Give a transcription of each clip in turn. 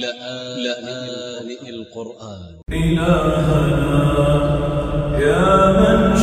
لآن القرآن. إلهنا يا من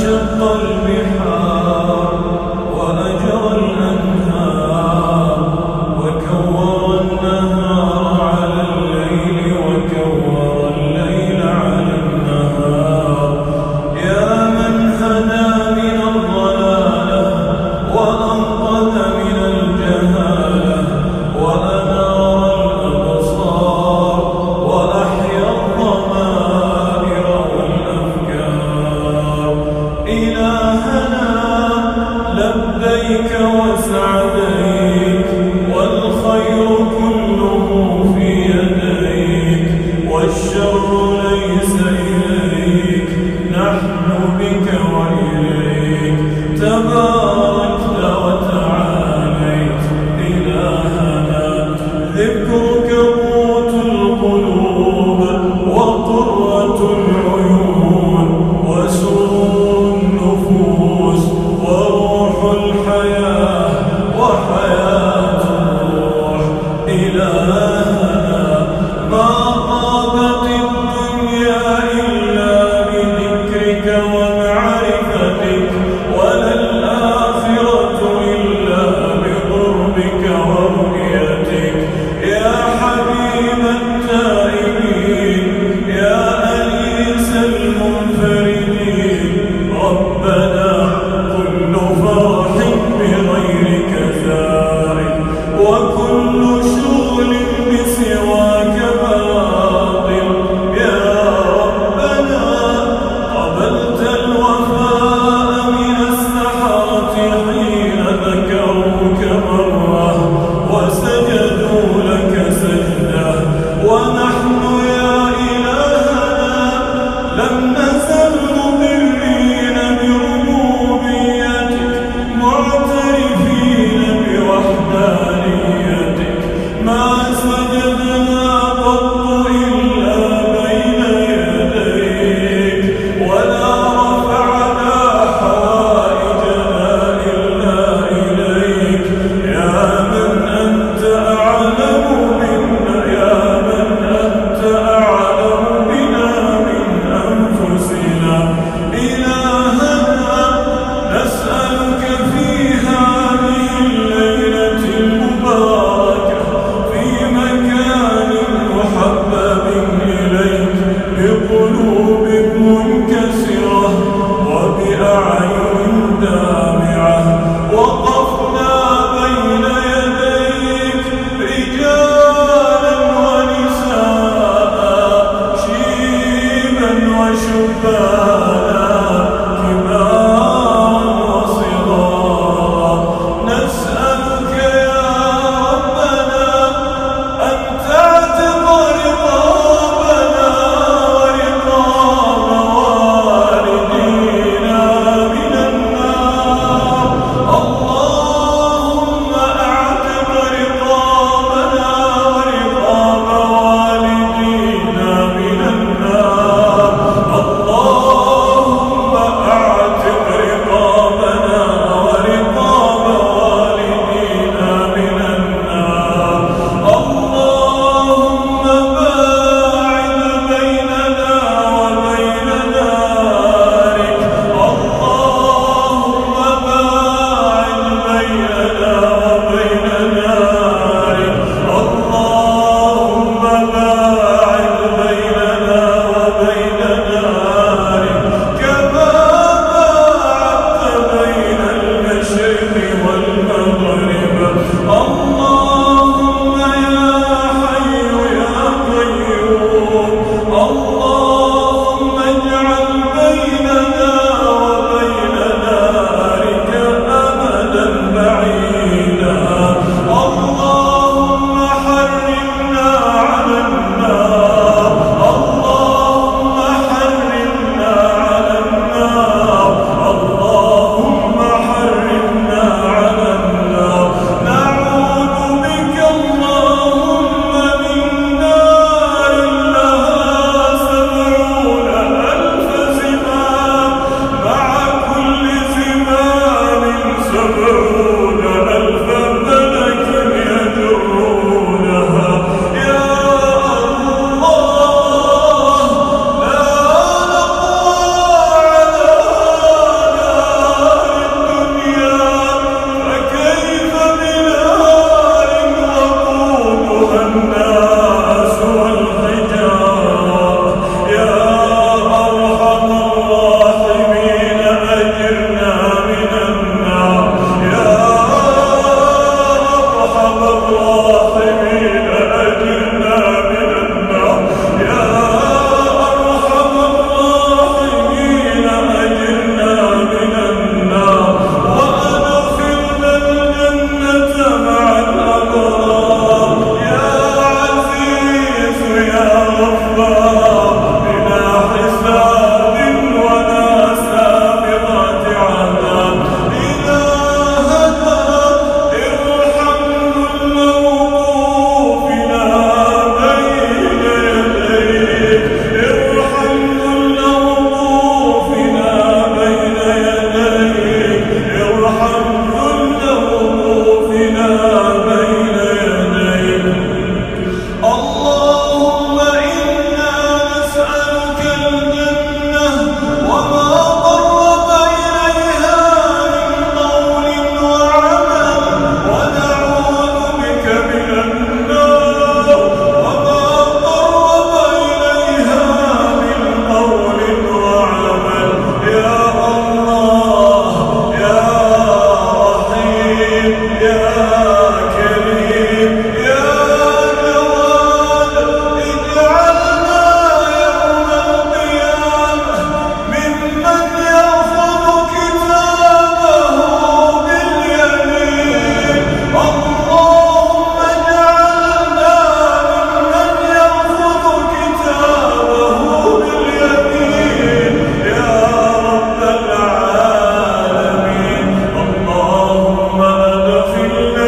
Hallelujah.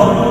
어?